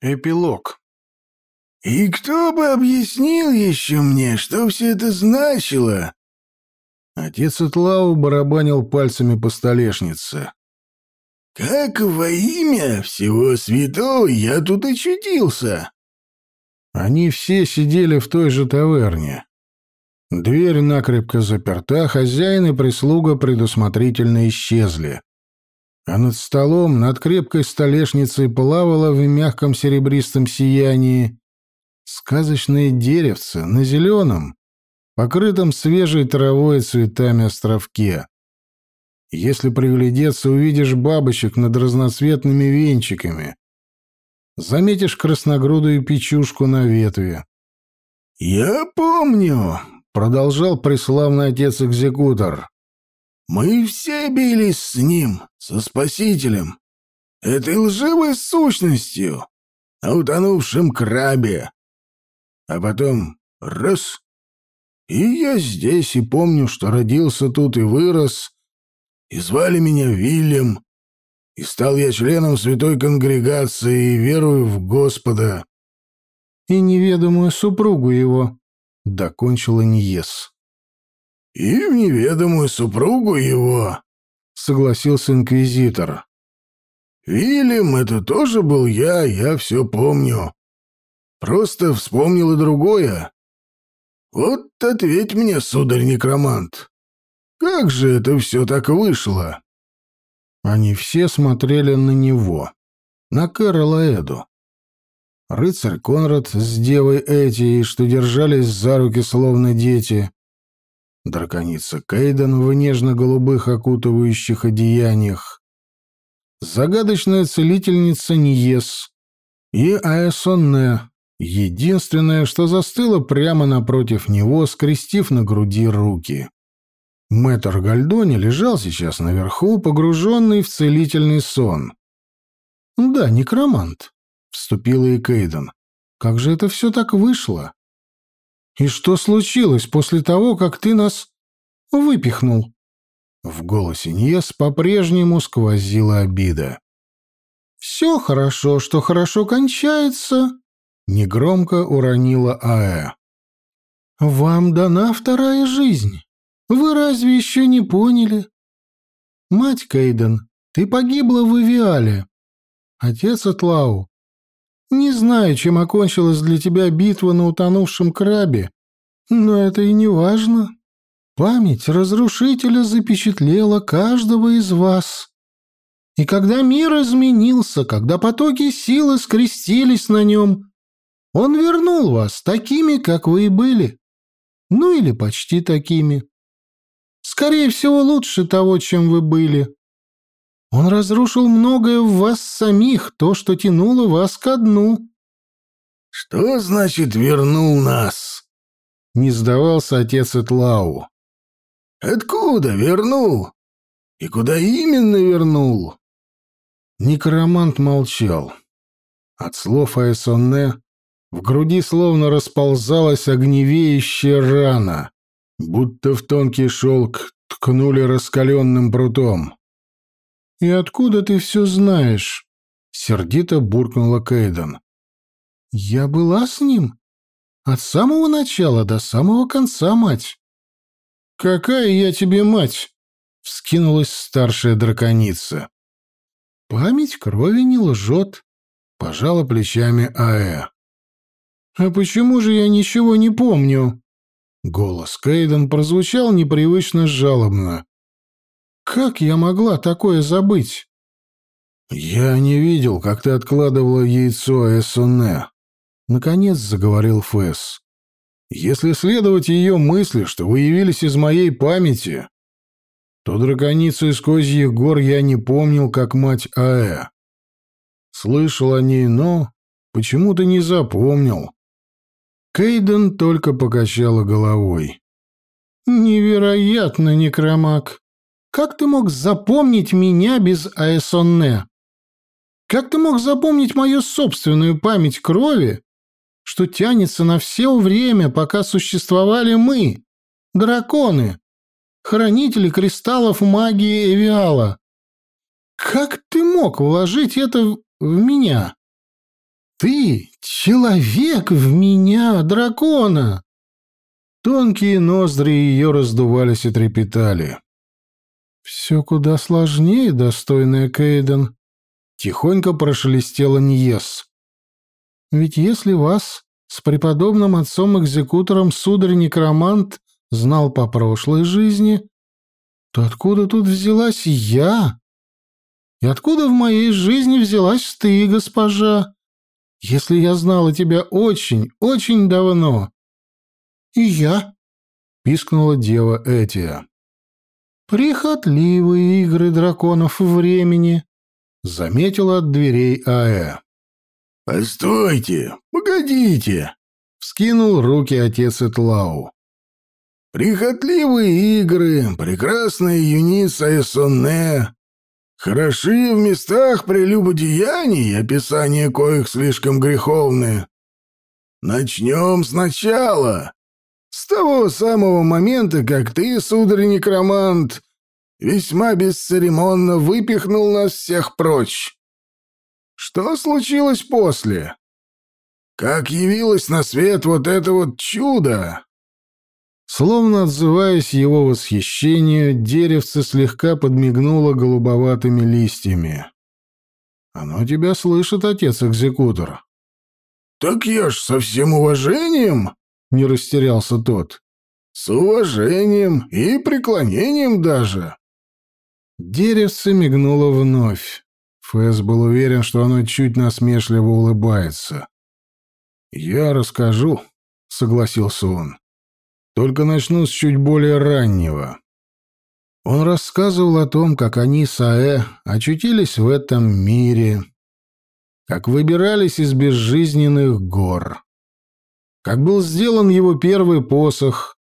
Эпилог. «И кто бы объяснил еще мне, что все это значило?» Отец Итлау барабанил пальцами по столешнице. «Как во имя всего святого я тут очутился?» Они все сидели в той же таверне. Дверь накрепко заперта, хозяин и прислуга предусмотрительно исчезли а над столом, над крепкой столешницей плавало в мягком серебристом сиянии сказочное деревце на зеленом, покрытом свежей травой и цветами островке. Если приглядеться, увидишь бабочек над разноцветными венчиками. Заметишь красногрудую печушку на ветве. «Я помню», — продолжал преславный отец-экзекутор. Мы все бились с ним, со Спасителем, этой лживой сущностью, на утонувшем крабе. А потом раз — и я здесь, и помню, что родился тут и вырос, и звали меня Вильям, и стал я членом святой конгрегации и верую в Господа. И неведомую супругу его, — докончила Ньес. «И в неведомую супругу его», — согласился инквизитор. «Вильям, это тоже был я, я все помню. Просто вспомнил и другое. Вот ответь мне, сударь-некромант, как же это все так вышло?» Они все смотрели на него, на Кэрола Эду. Рыцарь Конрад с девой Эти, что держались за руки словно дети, драконица Кейден в нежно-голубых окутывающих одеяниях, загадочная целительница Ньес и Аэсонне, единственное, что застыло прямо напротив него, скрестив на груди руки. Мэтр Гальдони лежал сейчас наверху, погруженный в целительный сон. «Да, некромант», — вступила и Кейден. «Как же это все так вышло?» «И что случилось после того, как ты нас выпихнул?» В голосе Ньес по-прежнему сквозила обида. «Все хорошо, что хорошо кончается», — негромко уронила Аэ. «Вам дана вторая жизнь. Вы разве еще не поняли? Мать Кейден, ты погибла в Ивиале. Отец Атлау, не знаю, чем окончилась для тебя битва на утонувшем крабе, но это и не важно. Память разрушителя запечатлела каждого из вас. И когда мир изменился, когда потоки силы скрестились на нем, он вернул вас такими, как вы и были. Ну или почти такими. Скорее всего, лучше того, чем вы были. Он разрушил многое в вас самих, то, что тянуло вас ко дну. «Что значит «вернул нас»?» — не сдавался отец Этлау. «Откуда вернул? И куда именно вернул?» Некромант молчал. От слов Айсонне в груди словно расползалась огневеющая рана, будто в тонкий шелк ткнули раскаленным прутом. «И откуда ты все знаешь?» — сердито буркнула Кейден. «Я была с ним. От самого начала до самого конца, мать». «Какая я тебе мать?» — вскинулась старшая драконица. «Память крови не лжет», — пожала плечами Аэ. «А почему же я ничего не помню?» Голос Кейден прозвучал непривычно жалобно. Как я могла такое забыть? Я не видел, как ты откладывала яйцо Эссоне. Наконец заговорил Фэс. Если следовать ее мысли, что вы явились из моей памяти, то драконицу из Козьих гор я не помнил, как мать Аэ. Слышал о ней, но почему-то не запомнил. Кейден только покачала головой. «Невероятно, некромаг. Как ты мог запомнить меня без Аэсонне? Как ты мог запомнить мою собственную память крови, что тянется на все время, пока существовали мы, драконы, хранители кристаллов магии Эвиала? Как ты мог вложить это в меня? ты человек в меня, дракона!» Тонкие ноздри ее раздувались и трепетали. «Все куда сложнее, достойная Кейден», — тихонько прошелестела Ньес. «Ведь если вас с преподобным отцом-экзекутором сударь-некромант знал по прошлой жизни, то откуда тут взялась я? И откуда в моей жизни взялась ты, госпожа, если я знала тебя очень, очень давно?» «И я», — пискнула дева Этия. «Прихотливые игры драконов времени», — заметила от дверей Аэ. «Постойте, погодите!» — вскинул руки отец Этлау. «Прихотливые игры, прекрасная юница Эссонне, хороши в местах прелюбодеяний, описание коих слишком греховны. Начнем сначала, с того самого момента, как ты, сударь-некромант, весьма бесцеремонно выпихнул нас всех прочь. Что случилось после? Как явилось на свет вот это вот чудо? Словно отзываясь его восхищению, деревце слегка подмигнуло голубоватыми листьями. «Оно тебя слышит, отец-экзекутор». «Так я ж со всем уважением!» — не растерялся тот. «С уважением и преклонением даже». Деревце мигнуло вновь. Фэс был уверен, что оно чуть насмешливо улыбается. «Я расскажу», — согласился он. «Только начну с чуть более раннего». Он рассказывал о том, как они с Аэ очутились в этом мире, как выбирались из безжизненных гор, как был сделан его первый посох,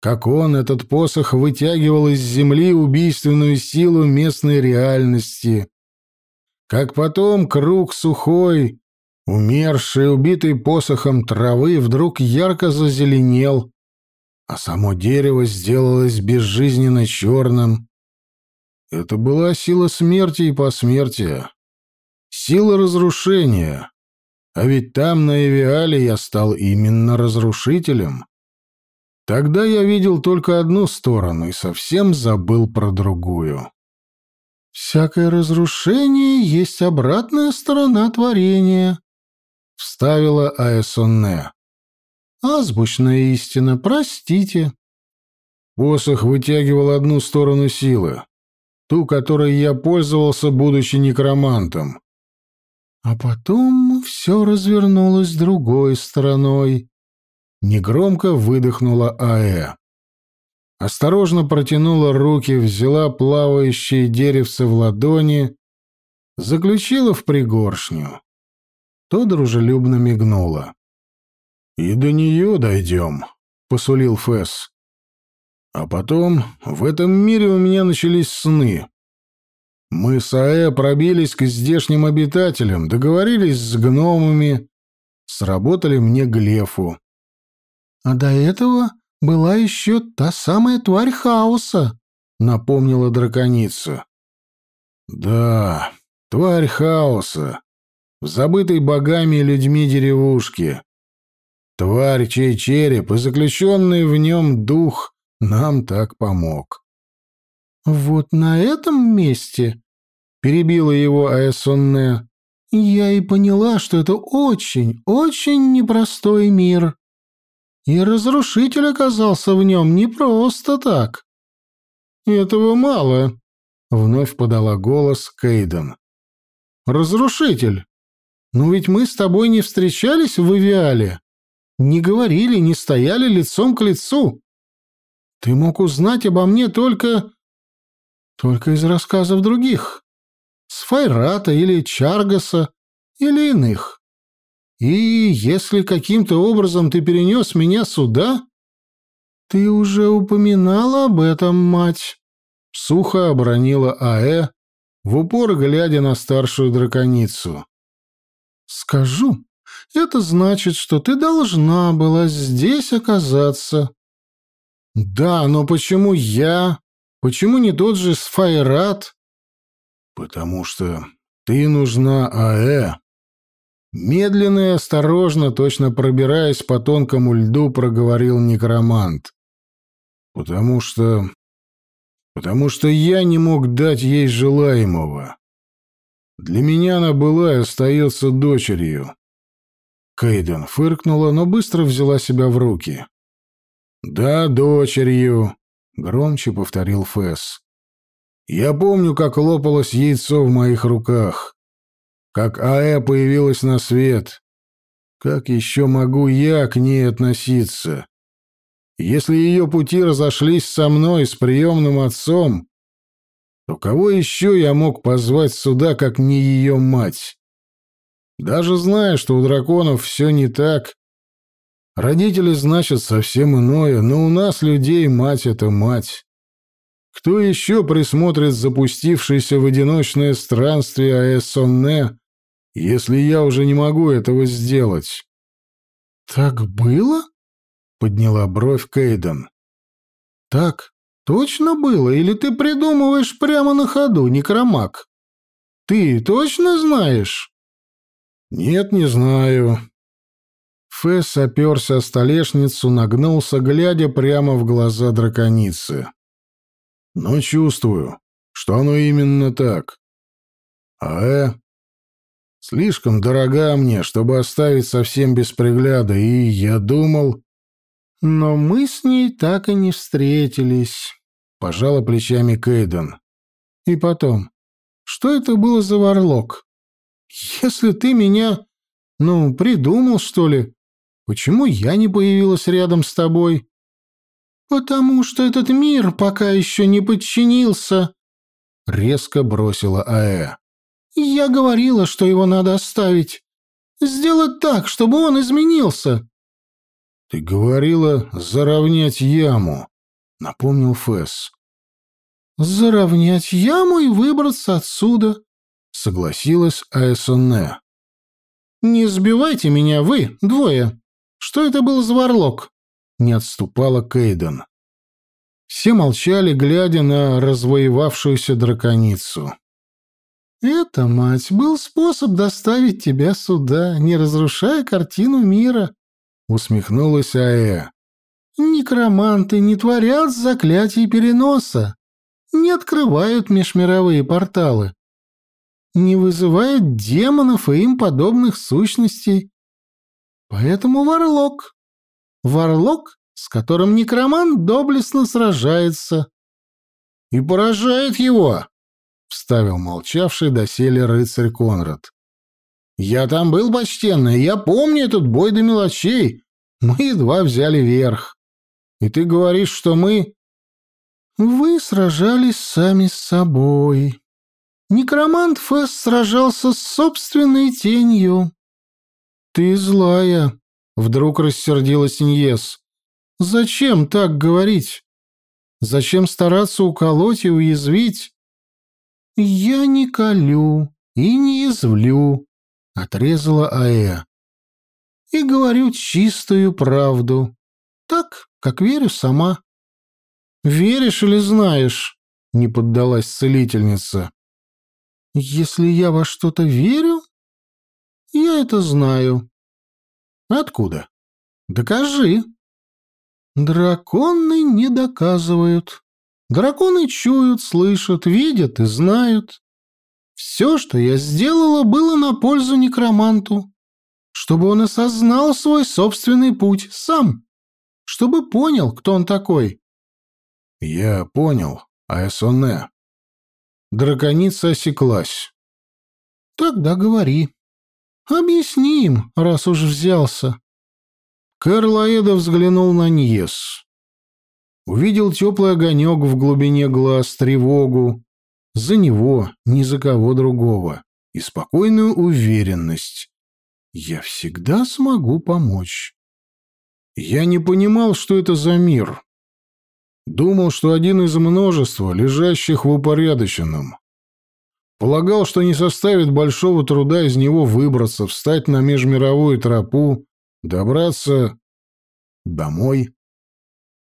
как он, этот посох, вытягивал из земли убийственную силу местной реальности, как потом круг сухой, умерший, убитый посохом травы, вдруг ярко зазеленел, а само дерево сделалось безжизненно черным. Это была сила смерти и посмертия, сила разрушения. А ведь там, на Эвиале, я стал именно разрушителем. Тогда я видел только одну сторону и совсем забыл про другую. «Всякое разрушение есть обратная сторона творения», — вставила Аэсонне. «Азбучная истина, простите». Посох вытягивал одну сторону силы, ту, которой я пользовался, будучи некромантом. А потом все развернулось другой стороной. Негромко выдохнула Аэ осторожно протянула руки, взяла плавающее деревце в ладони, заключила в пригоршню. То дружелюбно мигнула. «И до нее дойдем», — посулил Фэс. «А потом в этом мире у меня начались сны. Мы с Аэ пробились к здешним обитателям, договорились с гномами, сработали мне глефу. А до этого была еще та самая тварь хаоса», — напомнила драконица. «Да, тварь хаоса, в забытой богами и людьми деревушке. Тварь, чей череп и заключенный в нем дух нам так помог». «Вот на этом месте», — перебила его Аэсонне, — «я и поняла, что это очень, очень непростой мир». И разрушитель оказался в нем не просто так. Этого мало, вновь подала голос Кейден. Разрушитель. Но ведь мы с тобой не встречались в Ивиале, не говорили, не стояли лицом к лицу. Ты мог узнать обо мне только... только из рассказов других. С Файрата или Чаргаса или иных. И если каким-то образом ты перенес меня сюда... Ты уже упоминала об этом, мать. Сухо обронила Аэ, в упор глядя на старшую драконицу. Скажу, это значит, что ты должна была здесь оказаться. Да, но почему я? Почему не тот же Сфайрат? Потому что ты нужна Аэ, Медленно и осторожно, точно пробираясь по тонкому льду, проговорил некромант. «Потому что... потому что я не мог дать ей желаемого. Для меня она была и остается дочерью». Кейден фыркнула, но быстро взяла себя в руки. «Да, дочерью», — громче повторил Фэс. «Я помню, как лопалось яйцо в моих руках как Аэ появилась на свет. Как еще могу я к ней относиться? Если ее пути разошлись со мной, с приемным отцом, то кого еще я мог позвать сюда, как не ее мать? Даже зная, что у драконов все не так, родители значат совсем иное, но у нас, людей, мать — это мать. Кто еще присмотрит запустившееся в одиночное странствие Аэссонне если я уже не могу этого сделать?» «Так было?» — подняла бровь Кейден. «Так точно было? Или ты придумываешь прямо на ходу, некромаг? Ты точно знаешь?» «Нет, не знаю». Фесс оперся о столешницу, нагнулся, глядя прямо в глаза драконицы. «Но чувствую, что оно именно так. А э, Слишком дорога мне, чтобы оставить совсем без пригляда, и я думал... Но мы с ней так и не встретились, — пожала плечами Кейден. И потом, что это было за варлок? Если ты меня, ну, придумал, что ли, почему я не появилась рядом с тобой? Потому что этот мир пока еще не подчинился, — резко бросила Аэ. Я говорила, что его надо оставить. Сделать так, чтобы он изменился. Ты говорила заровнять яму, напомнил Фэс. Заровнять яму и выбраться отсюда, согласилась Аэсоне. Не сбивайте меня, вы, двое. Что это был за варлок? Не отступала Кейден. Все молчали, глядя на развоевавшуюся драконицу. «Это, мать, был способ доставить тебя сюда, не разрушая картину мира», — усмехнулась Аэ. «Некроманты не творят заклятий переноса, не открывают межмировые порталы, не вызывают демонов и им подобных сущностей. Поэтому Варлок. Варлок, с которым некромант доблестно сражается. И поражает его, — вставил молчавший доселе рыцарь Конрад. «Я там был, почтенный, я помню этот бой до мелочей. Мы едва взяли верх. И ты говоришь, что мы...» «Вы сражались сами с собой. Некромант Фесс сражался с собственной тенью». «Ты злая», — вдруг рассердилась Иньес. «Зачем так говорить? Зачем стараться уколоть и уязвить?» «Я не колю и не извлю», — отрезала Аэ. «И говорю чистую правду, так, как верю сама». «Веришь или знаешь?» — не поддалась целительница. «Если я во что-то верю, я это знаю». «Откуда?» «Докажи». «Драконы не доказывают», Драконы чуют, слышат, видят и знают. Все, что я сделала, было на пользу некроманту, чтобы он осознал свой собственный путь сам, чтобы понял, кто он такой. Я понял, Аэсоне. Драконица осеклась. Тогда говори. Объясни им, раз уж взялся. Карлаэда взглянул на Ньес увидел теплый огонек в глубине глаз, тревогу. За него, ни за кого другого. И спокойную уверенность. Я всегда смогу помочь. Я не понимал, что это за мир. Думал, что один из множества, лежащих в упорядоченном. Полагал, что не составит большого труда из него выбраться, встать на межмировую тропу, добраться домой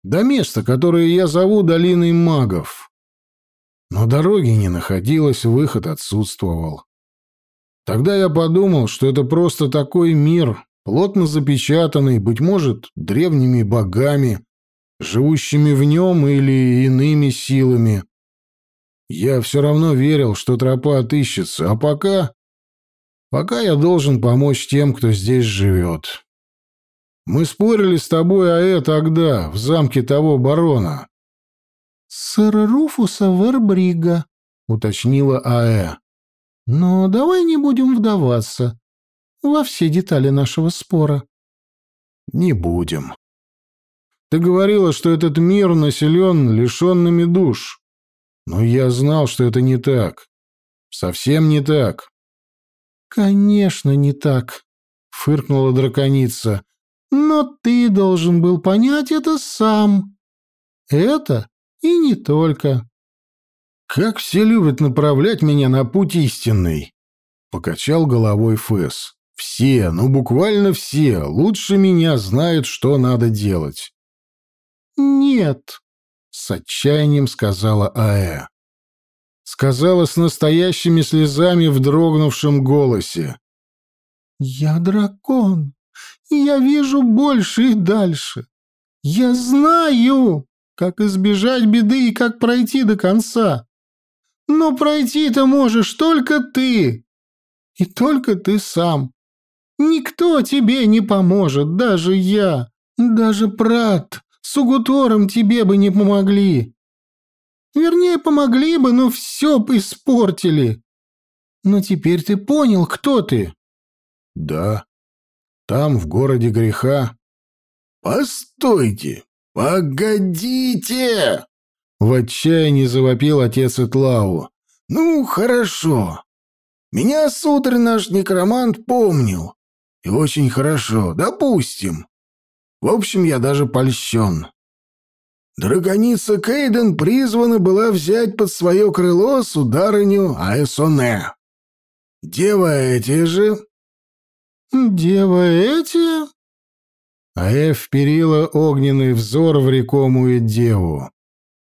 до места, которое я зову долиной магов. Но дороги не находилось, выход отсутствовал. Тогда я подумал, что это просто такой мир, плотно запечатанный, быть может, древними богами, живущими в нем или иными силами. Я все равно верил, что тропа отыщется, а пока... Пока я должен помочь тем, кто здесь живет. Мы спорили с тобой о это тогда, в замке того барона. — Сэра Руфуса Вербрига, — уточнила Аэ. — Но давай не будем вдаваться во все детали нашего спора. — Не будем. Ты говорила, что этот мир населен лишенными душ. Но я знал, что это не так. Совсем не так. — Конечно, не так, — фыркнула драконица. Но ты должен был понять это сам. Это и не только. Как все любят направлять меня на путь истинный, покачал головой Фэс. Все, ну буквально все, лучше меня знают, что надо делать. Нет, с отчаянием сказала Аэ. Сказала с настоящими слезами в дрогнувшем голосе. «Я дракон я вижу больше и дальше. Я знаю, как избежать беды и как пройти до конца. Но пройти-то можешь только ты. И только ты сам. Никто тебе не поможет, даже я. Даже Прат с Угутором тебе бы не помогли. Вернее, помогли бы, но все бы испортили. Но теперь ты понял, кто ты. Да, там, в городе греха... «Постойте! Погодите!» В отчаянии завопил отец Этлау. «Ну, хорошо. Меня сударь наш некромант помнил. И очень хорошо, допустим. В общем, я даже польщен. Драгоница Кейден призвана была взять под свое крыло сударыню Аэсоне. Дева эти же «Дева эти?» А Эф вперила огненный взор в рекомую деву.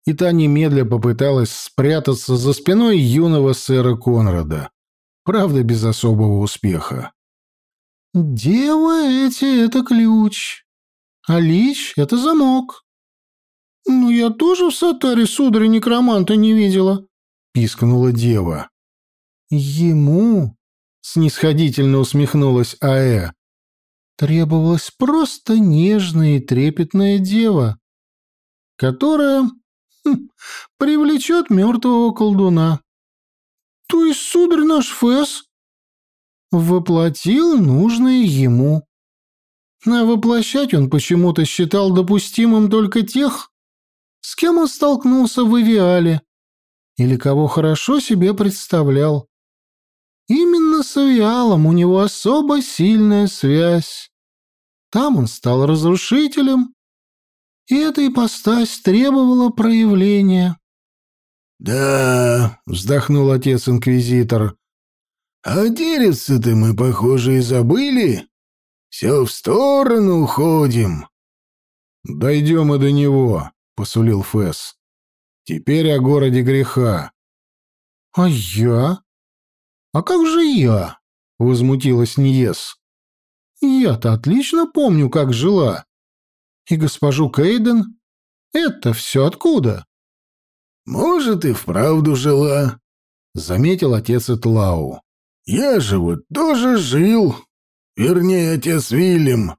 И та немедля попыталась спрятаться за спиной юного сэра Конрада. Правда, без особого успеха. «Дева эти — это ключ, а лич — это замок». «Ну, я тоже в сатаре сударя некроманта не видела», — пискнула дева. «Ему снисходительно усмехнулась Аэ. Требовалась просто нежная и трепетная дева, которая хм, привлечет мертвого колдуна. То есть, сударь наш Фэс воплотил нужное ему. А воплощать он почему-то считал допустимым только тех, с кем он столкнулся в Эвиале или кого хорошо себе представлял. Именно с Авиалом у него особо сильная связь. Там он стал разрушителем, и эта ипостась требовала проявления. «Да», — вздохнул отец-инквизитор, — «а деревца-то мы, похоже, и забыли. Все в сторону уходим». «Дойдем и до него», — посулил Фэс. «Теперь о городе греха». «А я?» «А как же я?» — возмутилась Ниес. «Я-то отлично помню, как жила. И госпожу Кейден? Это все откуда?» «Может, и вправду жила», — заметил отец Этлау. «Я же вот тоже жил. Вернее, отец Вильям.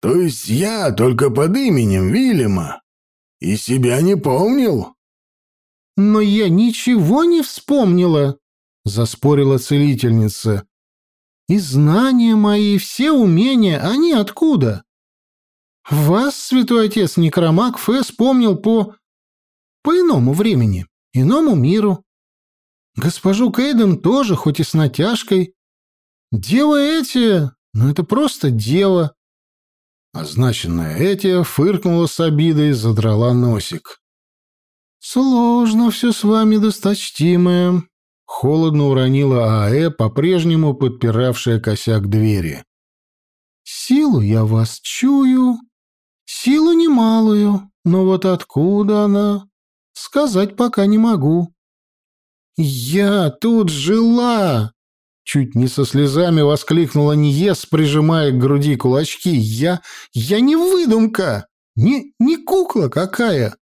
То есть я только под именем Вильяма. И себя не помнил». «Но я ничего не вспомнила», — заспорила целительница. «И знания мои, все умения, они откуда? Вас, святой отец Некромак, Фэ вспомнил по... по иному времени, иному миру. Госпожу Кейден тоже, хоть и с натяжкой. Дева эти, ну это просто дева». Означенная эти фыркнула с обидой и задрала носик. «Сложно все с вами, досточтимая», Холодно уронила АЭ, по-прежнему подпиравшая косяк двери. «Силу я вас чую, силу немалую, но вот откуда она, сказать пока не могу». «Я тут жила!» Чуть не со слезами воскликнула Ниес, прижимая к груди кулачки. «Я... я не выдумка! Не, не кукла какая!»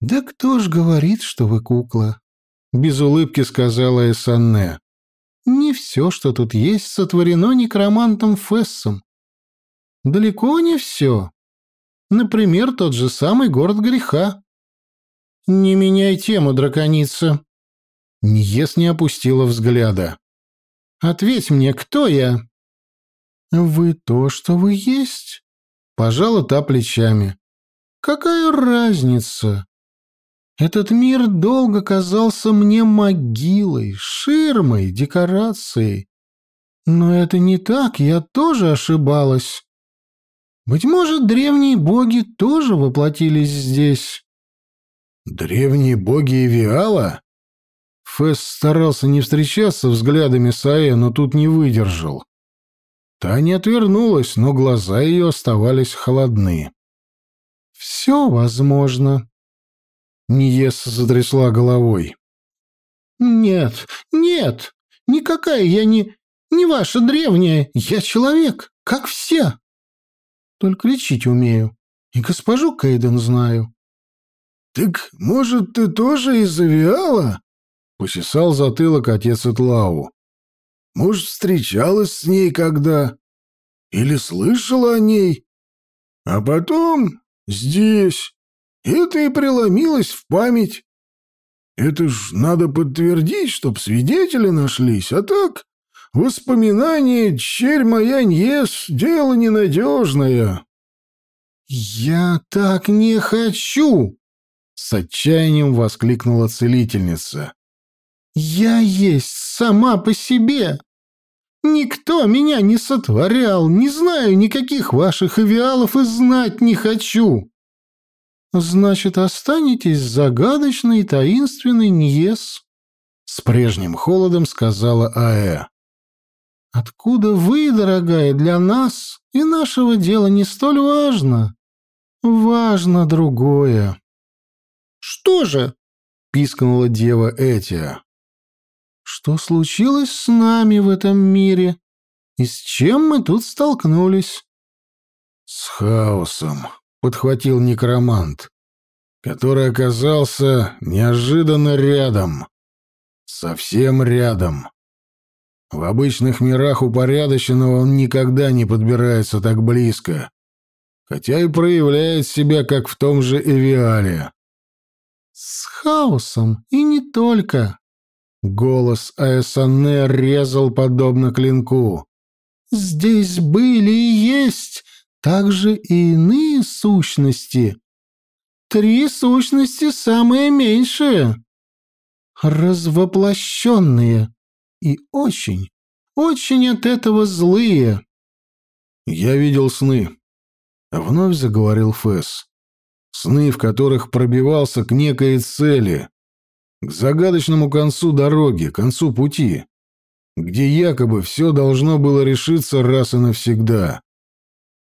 «Да кто ж говорит, что вы кукла?» — без улыбки сказала Эссанне. «Не все, что тут есть, сотворено некромантом Фессом. Далеко не все. Например, тот же самый город греха. Не меняй тему, драконица». Ньес не опустила взгляда. «Ответь мне, кто я?» «Вы то, что вы есть», — пожала та плечами. «Какая разница? Этот мир долго казался мне могилой, ширмой, декорацией. Но это не так, я тоже ошибалась. Быть может, древние боги тоже воплотились здесь. Древние боги Эвиала? Фесс старался не встречаться взглядами с Аэ, но тут не выдержал. Та не отвернулась, но глаза ее оставались холодны. «Все возможно», Ниес затрясла головой. «Нет, нет, никакая я не... не ваша древняя, я человек, как все. Только лечить умею, и госпожу Кейден знаю». «Так, может, ты тоже из Авиала?» — почесал затылок отец Этлау. «Может, встречалась с ней когда? Или слышала о ней? А потом здесь, это и преломилось в память. Это ж надо подтвердить, чтоб свидетели нашлись, а так воспоминания, черь моя Ньес, дело ненадежное. «Я так не хочу!» — с отчаянием воскликнула целительница. «Я есть сама по себе. Никто меня не сотворял, не знаю никаких ваших авиалов и знать не хочу. «Значит, останетесь загадочной и таинственной Ньес», — с прежним холодом сказала Аэ. «Откуда вы, дорогая, для нас и нашего дела не столь важно? Важно другое». «Что же?» — пискнула дева Этия. «Что случилось с нами в этом мире? И с чем мы тут столкнулись?» «С хаосом», подхватил некромант, который оказался неожиданно рядом. Совсем рядом. В обычных мирах упорядоченного он никогда не подбирается так близко, хотя и проявляет себя, как в том же Эвиале. «С хаосом, и не только!» Голос Аэсане резал подобно клинку. «Здесь были и есть также и иные сущности. Три сущности самые меньшие. Развоплощенные. И очень, очень от этого злые. Я видел сны. Вновь заговорил Фэс. Сны, в которых пробивался к некой цели, к загадочному концу дороги, концу пути, где якобы все должно было решиться раз и навсегда.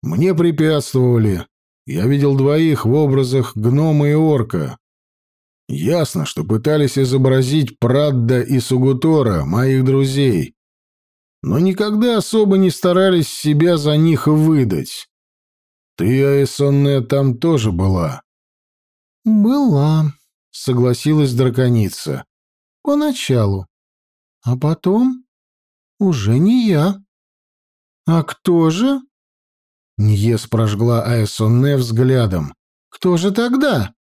Мне препятствовали. Я видел двоих в образах гнома и орка. Ясно, что пытались изобразить Прадда и Сугутора, моих друзей. Но никогда особо не старались себя за них выдать. Ты, Аэсонная, там тоже была. «Была», — согласилась драконица. «Поначалу. А потом уже не я». «А кто же?» Ньес прожгла Аэсонне взглядом. «Кто же тогда?»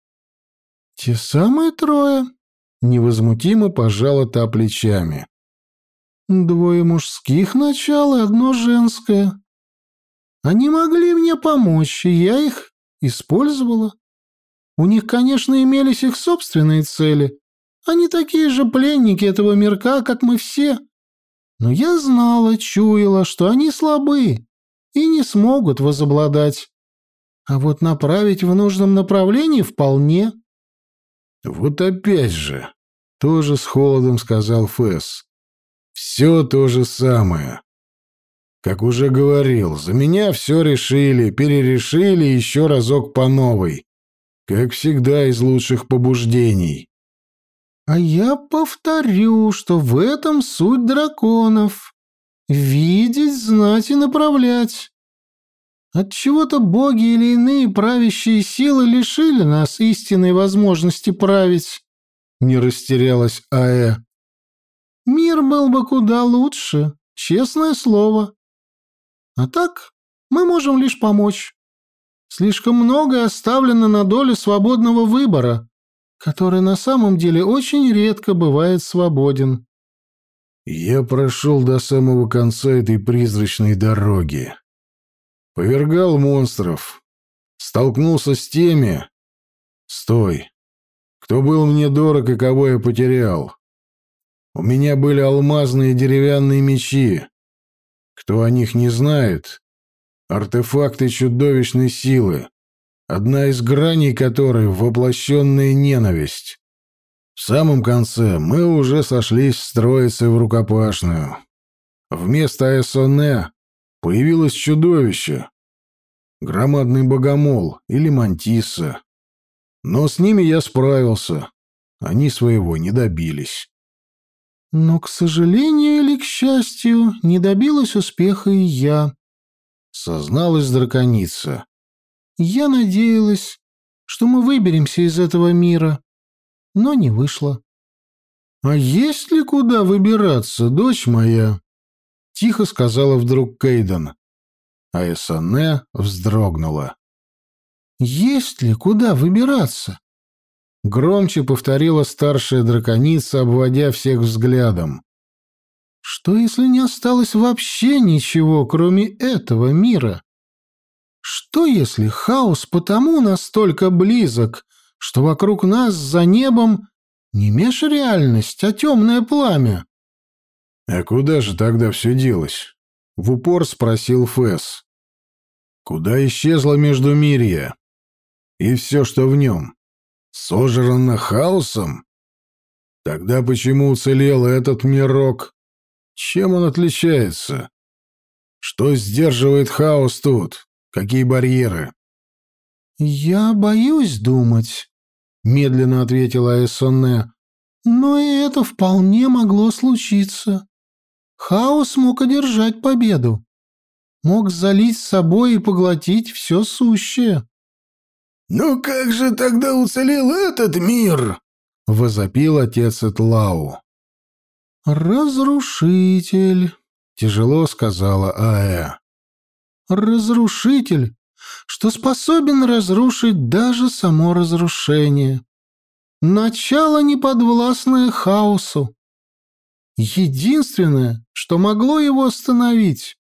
«Те самые трое», — невозмутимо пожала та плечами. «Двое мужских начал и одно женское. Они могли мне помочь, и я их использовала. У них, конечно, имелись их собственные цели. Они такие же пленники этого мирка, как мы все. Но я знала, чуяла, что они слабы, и не смогут возобладать. А вот направить в нужном направлении вполне. Вот опять же, тоже с холодом сказал Фэс. Все то же самое. Как уже говорил, за меня все решили, перерешили еще разок по новой. Как всегда, из лучших побуждений. А я повторю, что в этом суть драконов. Видеть, знать и направлять. От чего то боги или иные правящие силы лишили нас истинной возможности править. Не растерялась Аэ. Мир был бы куда лучше, честное слово. А так мы можем лишь помочь. Слишком многое оставлено на долю свободного выбора, который на самом деле очень редко бывает свободен. Я прошел до самого конца этой призрачной дороги. Повергал монстров. Столкнулся с теми... Стой. Кто был мне дорог и кого я потерял? У меня были алмазные деревянные мечи. Кто о них не знает, артефакты чудовищной силы, одна из граней которой — воплощенная ненависть. В самом конце мы уже сошлись с троицей в рукопашную. Вместо Эссоне появилось чудовище. Громадный богомол или мантисса. Но с ними я справился. Они своего не добились. Но, к сожалению или к счастью, не добилась успеха и я, — созналась драконица. Я надеялась, что мы выберемся из этого мира, но не вышло. «А есть ли куда выбираться, дочь моя?» — тихо сказала вдруг Кейден. А Эссане вздрогнула. «Есть ли куда выбираться?» Громче повторила старшая драконица, обводя всех взглядом. «Что, если не осталось вообще ничего, кроме этого мира? Что, если хаос потому настолько близок, что вокруг нас за небом не межреальность, а темное пламя?» «А куда же тогда все делось?» — в упор спросил Фэс. «Куда исчезло Междумирье? И все, что в нем?» Сожрано хаосом? Тогда почему уцелел этот мирок? Чем он отличается? Что сдерживает хаос тут? Какие барьеры? «Я боюсь думать», — медленно ответила Эссоне. «Но и это вполне могло случиться. Хаос мог одержать победу. Мог залить с собой и поглотить все сущее. «Ну как же тогда уцелел этот мир?» — возопил отец Этлау. «Разрушитель», — тяжело сказала Аэ. «Разрушитель, что способен разрушить даже само разрушение. Начало неподвластное хаосу. Единственное, что могло его остановить».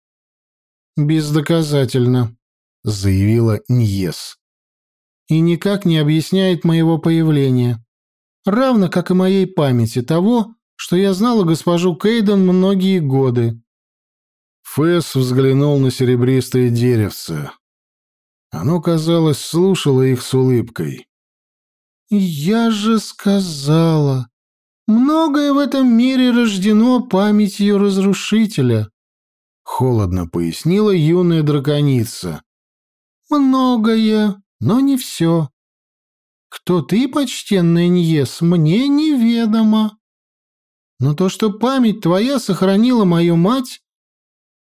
«Бездоказательно», — заявила Ньес и никак не объясняет моего появления. Равно как и моей памяти того, что я знала госпожу Кейден многие годы. Фэс взглянул на серебристое деревце. Оно, казалось, слушало их с улыбкой. «Я же сказала, многое в этом мире рождено памятью разрушителя», — холодно пояснила юная драконица. «Многое, но не все. Кто ты, почтенный Ньес, мне неведомо. Но то, что память твоя сохранила мою мать,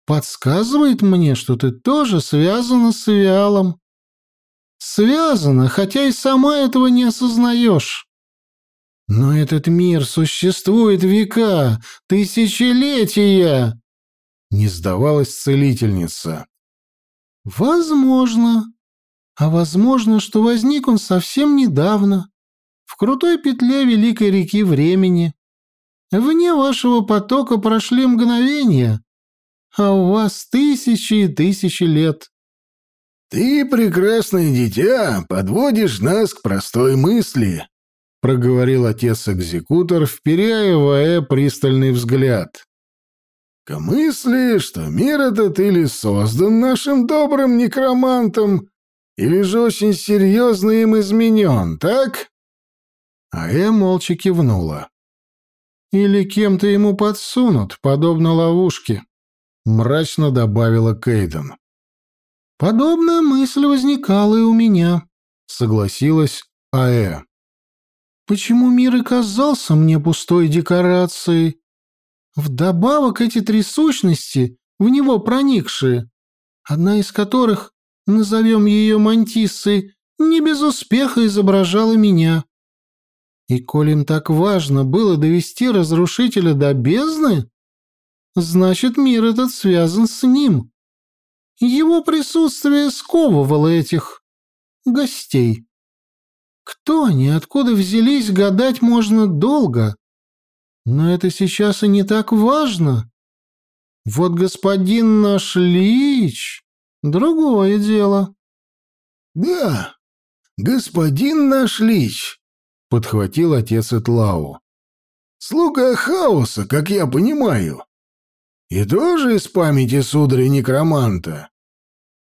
подсказывает мне, что ты тоже связана с Виалом. Связана, хотя и сама этого не осознаешь. Но этот мир существует века, тысячелетия, не сдавалась целительница. Возможно, а возможно, что возник он совсем недавно, в крутой петле великой реки времени. Вне вашего потока прошли мгновения, а у вас тысячи и тысячи лет. «Ты, прекрасное дитя, подводишь нас к простой мысли», — проговорил отец-экзекутор, вперяя в Аэ пристальный взгляд. «К мысли, что мир этот или создан нашим добрым некромантом, или же очень серьезно им изменен, так?» А Э молча кивнула. «Или кем-то ему подсунут, подобно ловушке», — мрачно добавила Кейден. «Подобная мысль возникала и у меня», — согласилась Аэ. почему мир и казался мне пустой декорацией. Вдобавок эти три сущности, в него проникшие, одна из которых, назовем ее Мантиссой, не без успеха изображала меня. И коль им так важно было довести разрушителя до бездны, значит, мир этот связан с ним. Его присутствие сковывало этих гостей. Кто они, откуда взялись, гадать можно долго. Но это сейчас и не так важно. Вот господин наш Лич — другое дело. — Да, господин наш Лич, — подхватил отец Этлау. — Слуга хаоса, как я понимаю. И тоже из памяти сударя некроманта.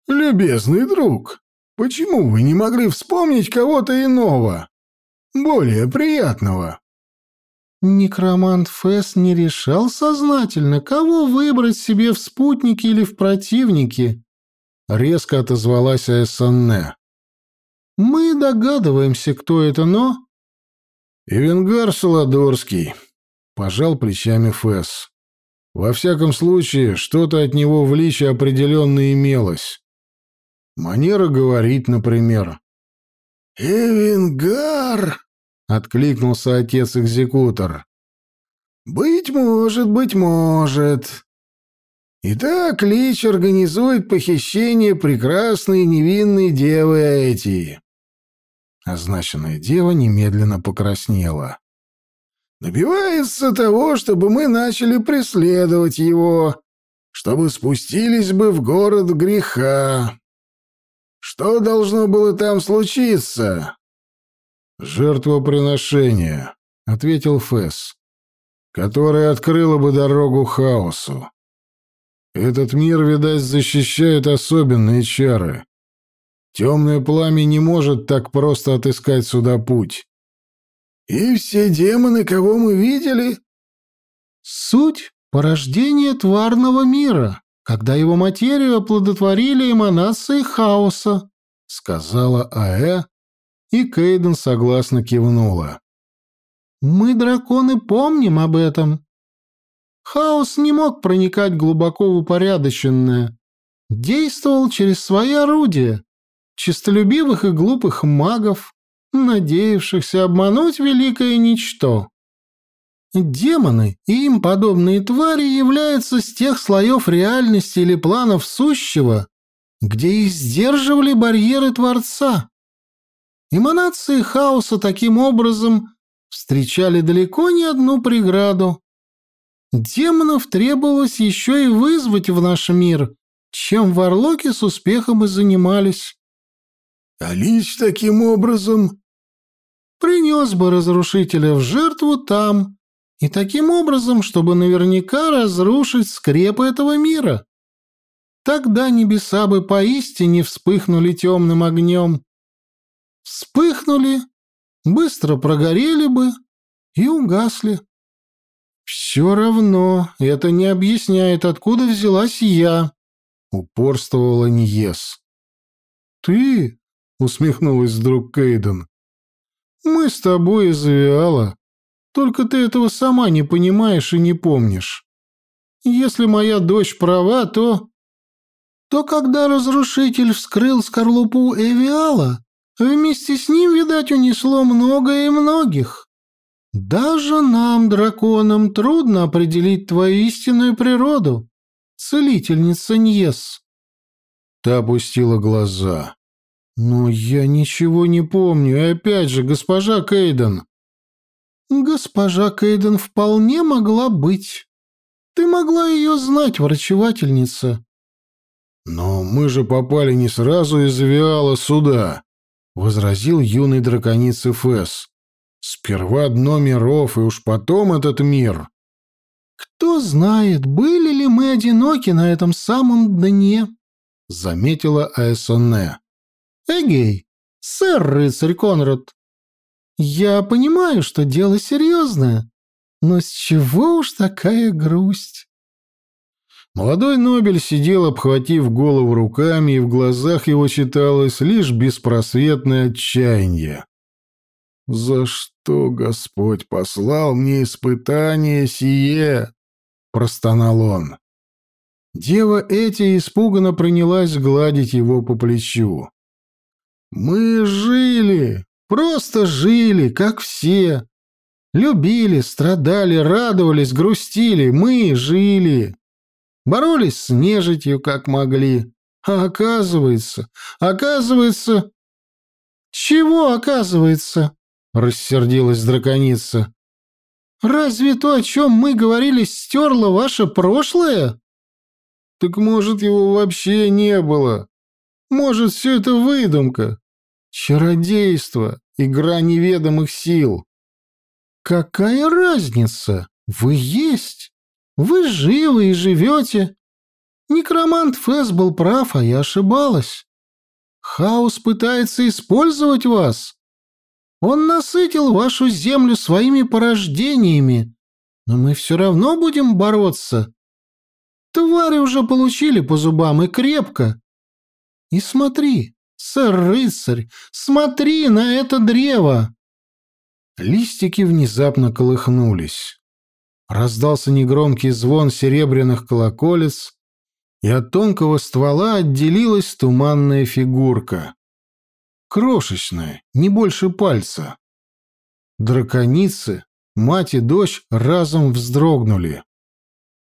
Любезный друг, почему вы не могли вспомнить кого-то иного, более приятного? Некромант Фэс не решал сознательно, кого выбрать себе в спутники или в противники, резко отозвалась Аэссанне. Мы догадываемся, кто это, но... Ивенгар Солодорский, пожал плечами Фэс. Во всяком случае, что-то от него в личе определенно имелось. Манера говорить, например. «Эвенгар!» — откликнулся отец-экзекутор. «Быть может, быть может. Итак, Лич организует похищение прекрасной невинной девы эти». Означенная дева немедленно покраснела. «Добивается того, чтобы мы начали преследовать его, чтобы спустились бы в город греха. Что должно было там случиться?» «Жертвоприношение», — ответил Фесс, — «которое открыло бы дорогу хаосу. Этот мир, видать, защищает особенные чары. Темное пламя не может так просто отыскать сюда путь». «И все демоны, кого мы видели?» «Суть — порождение тварного мира, когда его материю оплодотворили эманации хаоса», — сказала Аэ, и Кейден согласно кивнула. «Мы, драконы, помним об этом. Хаос не мог проникать глубоко в упорядоченное. Действовал через свои орудия, честолюбивых и глупых магов, надеявшихся обмануть великое ничто. Демоны и им подобные твари являются с тех слоев реальности или планов сущего, где их сдерживали барьеры Творца. Эманации хаоса таким образом встречали далеко не одну преграду. Демонов требовалось еще и вызвать в наш мир, чем варлоки с успехом и занимались. А Лич таким образом принес бы разрушителя в жертву там, и таким образом, чтобы наверняка разрушить скрепы этого мира. Тогда небеса бы поистине вспыхнули темным огнем вспыхнули, быстро прогорели бы и угасли. «Все равно это не объясняет, откуда взялась я», — упорствовала Ньес. «Ты?» — усмехнулась вдруг Кейден. «Мы с тобой из Авиала, только ты этого сама не понимаешь и не помнишь. Если моя дочь права, то...» «То когда разрушитель вскрыл скорлупу Эвиала, Вместе с ним, видать, унесло многое и многих. Даже нам, драконам, трудно определить твою истинную природу, целительница Ньес. Та опустила глаза. «Но я ничего не помню, и опять же, госпожа Кейден...» «Госпожа Кейден вполне могла быть. Ты могла ее знать, врачевательница». «Но мы же попали не сразу из Виала сюда», возразил юный драконица Фэс. Сперва дно миров, и уж потом этот мир. Кто знает, были ли мы одиноки на этом самом дне, заметила Аэсоне. Эгей, сэр рыцарь Конрад. Я понимаю, что дело серьезное, но с чего уж такая грусть? Молодой Нобель сидел, обхватив голову руками, и в глазах его читалось лишь беспросветное отчаяние. «За что Господь послал мне испытание сие?» — простонал он. Дева Эти испуганно принялась гладить его по плечу. «Мы жили, просто жили, как все. Любили, страдали, радовались, грустили. Мы жили. Боролись с нежитью, как могли. А оказывается, оказывается... Чего оказывается? Рассердилась драконица. Разве то, о чем мы говорили, стерло ваше прошлое? Так может, его вообще не было? Может, все это выдумка? Чародейство, игра неведомых сил. Какая разница? Вы есть. Вы живы и живете. Некромант Фэс был прав, а я ошибалась. Хаос пытается использовать вас. Он насытил вашу землю своими порождениями, но мы все равно будем бороться. Твари уже получили по зубам и крепко. И смотри, сэр-рыцарь, смотри на это древо!» Листики внезапно колыхнулись. Раздался негромкий звон серебряных колоколец, и от тонкого ствола отделилась туманная фигурка. Крошечная, не больше пальца. Драконицы, мать и дочь разом вздрогнули.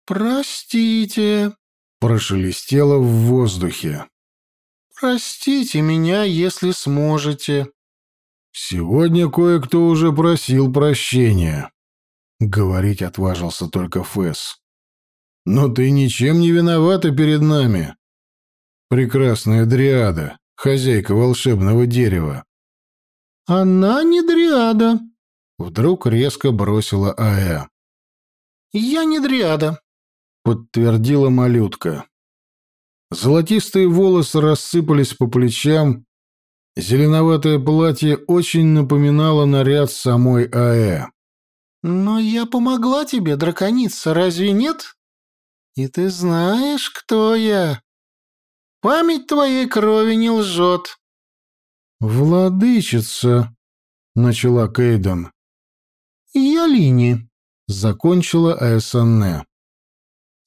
«Простите», — прошелестело в воздухе. «Простите меня, если сможете». «Сегодня кое-кто уже просил прощения», — говорить отважился только Фэс. «Но ты ничем не виновата перед нами. Прекрасная Дриада, хозяйка волшебного дерева». «Она не Дриада», — вдруг резко бросила Ая. «Я не Дриада», — подтвердила малютка. Золотистые волосы рассыпались по плечам, зеленоватое платье очень напоминало наряд самой Аэ. «Но я помогла тебе, драконица, разве нет? И ты знаешь, кто я. Память твоей крови не лжет». «Владычица», — начала Кейден. «Я Лини», — закончила Аэсанне.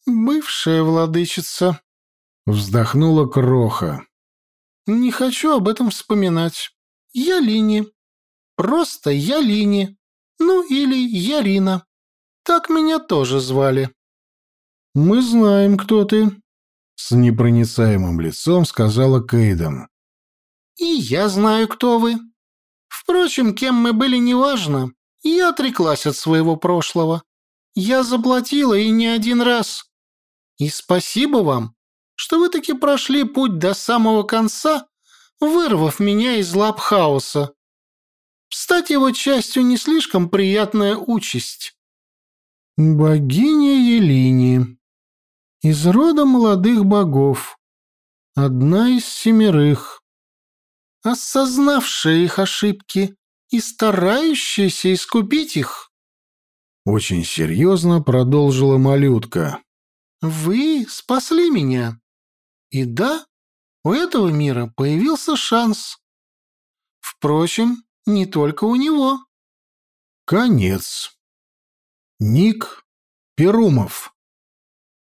«Бывшая владычица», Вздохнула Кроха. «Не хочу об этом вспоминать. Я Лини. Просто я Лини. Ну или Ярина. Так меня тоже звали». «Мы знаем, кто ты», — с непроницаемым лицом сказала Кейден. «И я знаю, кто вы. Впрочем, кем мы были, неважно. Я отреклась от своего прошлого. Я заплатила и не один раз. И спасибо вам, что вы таки прошли путь до самого конца, вырвав меня из лап хаоса. Стать его частью не слишком приятная участь. Богиня Елини. Из рода молодых богов. Одна из семерых. Осознавшая их ошибки и старающаяся искупить их. Очень серьезно продолжила малютка. «Вы спасли меня. И да, у этого мира появился шанс. Впрочем, не только у него. Конец. Ник Перумов.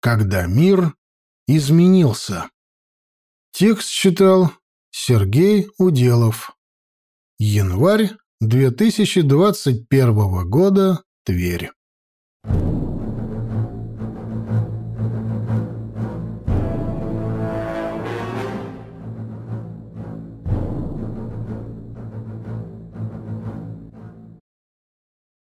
Когда мир изменился. Текст читал Сергей Уделов. Январь 2021 года. Тверь.